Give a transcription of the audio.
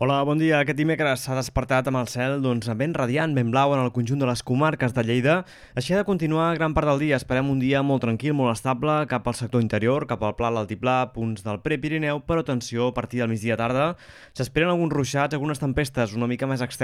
Hola, bon dia. Aquest dimecres s'ha despertat amb el cel doncs, ben radiant, ben blau en el conjunt de les comarques de Lleida. Així ha de continuar gran part del dia. Esperem un dia molt tranquil, molt estable, cap al sector interior, cap al Pla, l'Altiplà, punts del Prepirineu, però atenció, a partir del migdia tarda s'esperen alguns ruixats, algunes tempestes una mica més externes